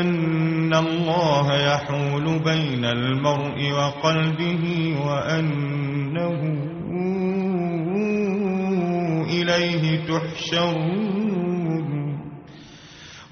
أن الله يحول بين المرء وقلبه وأنه إليه تحشرون.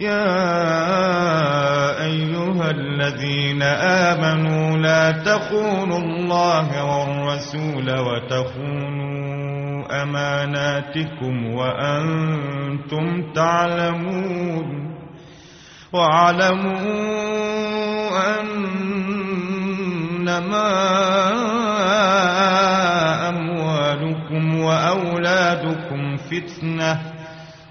يا أيها الذين آمنوا لا تخونوا الله والرسول وتخونوا أماناتكم وأنتم تعلمون واعلموا أنما أموالكم وأولادكم فتنة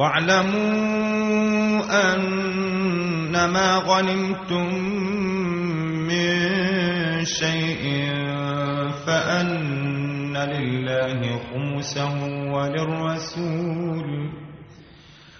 واعلموا أن ما غنمتم من شيء فأن لله خمسه وللرسول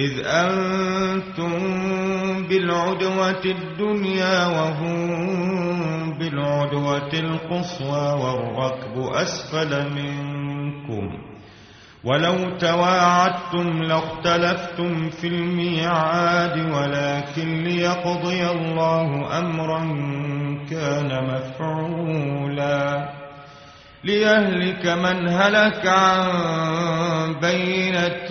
إذ أنتم بالعدوة الدنيا وهم بالعدوة القصوى والركب أسفل منكم. ولو تواعدتم لاختلفتم في الميعاد ولكن ليقضي الله أمرا كان مفعولا. ليهلك من هلك عن بينة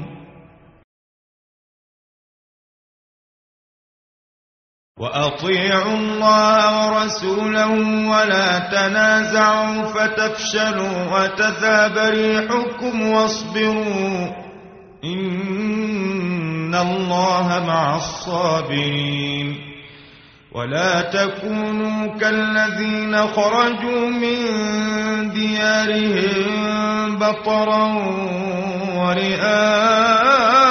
وأطيعوا الله ورسوله ولا تنازعوا فتفشلوا وتذاب ريحكم واصبروا إن الله مع الصابرين ولا تكونوا كالذين خرجوا من ديارهم بطرا ورئاء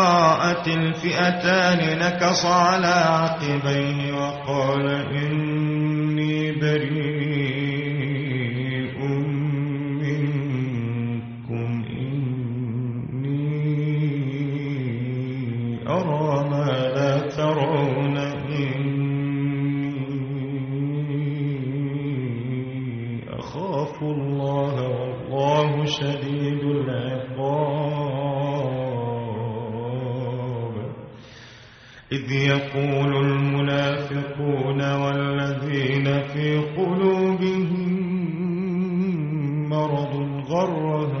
تراءت الفئتان نكص على عقبيه وقال إني إذ يقول المنافقون والذين في قلوبهم مرض غر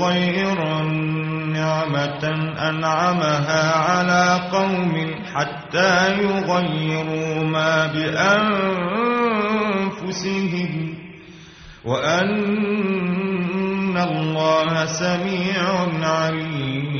غير نعمة أنعمها على قوم حتى يغيروا ما بأنفسهم وأن الله سميع عليم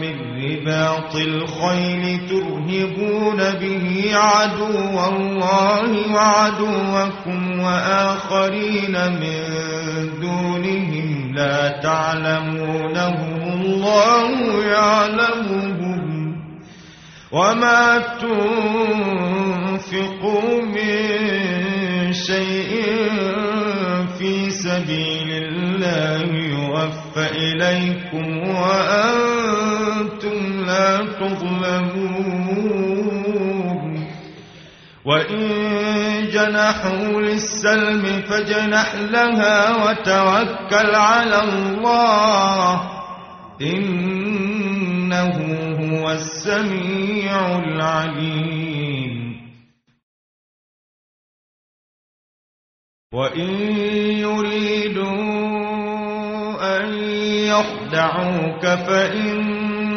ومن رباط الخيل ترهبون به عدو الله وعدوكم وآخرين من دونهم لا تعلمونهم الله يعلمهم وما تنفقوا من شيء في سبيل الله يوفى إليكم وأنتم تظلمون. وإن جنحوا للسلم فجنح لها وتوكل على الله. إنه هو السميع العليم. وإن يريدوا أن يخدعوك فإن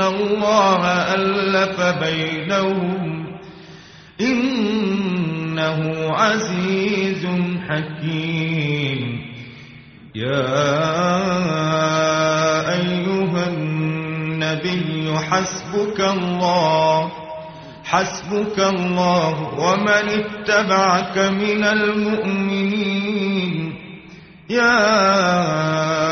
الله ألف بينهم إنه عزيز حكيم يا أيها النبي حسبك الله حسبك الله ومن اتبعك من المؤمنين يا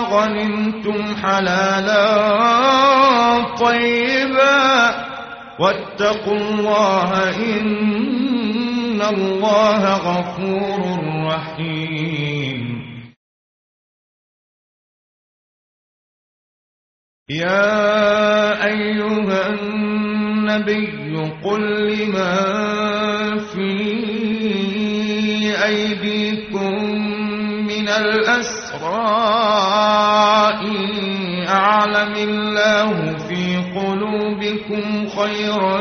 غنمتم حلالا طيبا واتقوا الله إن الله غفور رحيم. يا أيها النبي قل لمن في أيديكم من الأسرى أعلم الله في قلوبكم خيرا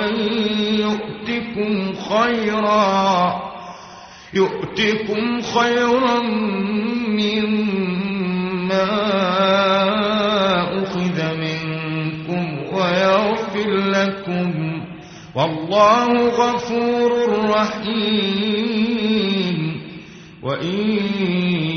يؤتكم خيرا يؤتكم خيرا مما أخذ منكم ويغفر لكم. والله غفور رحيم. وإن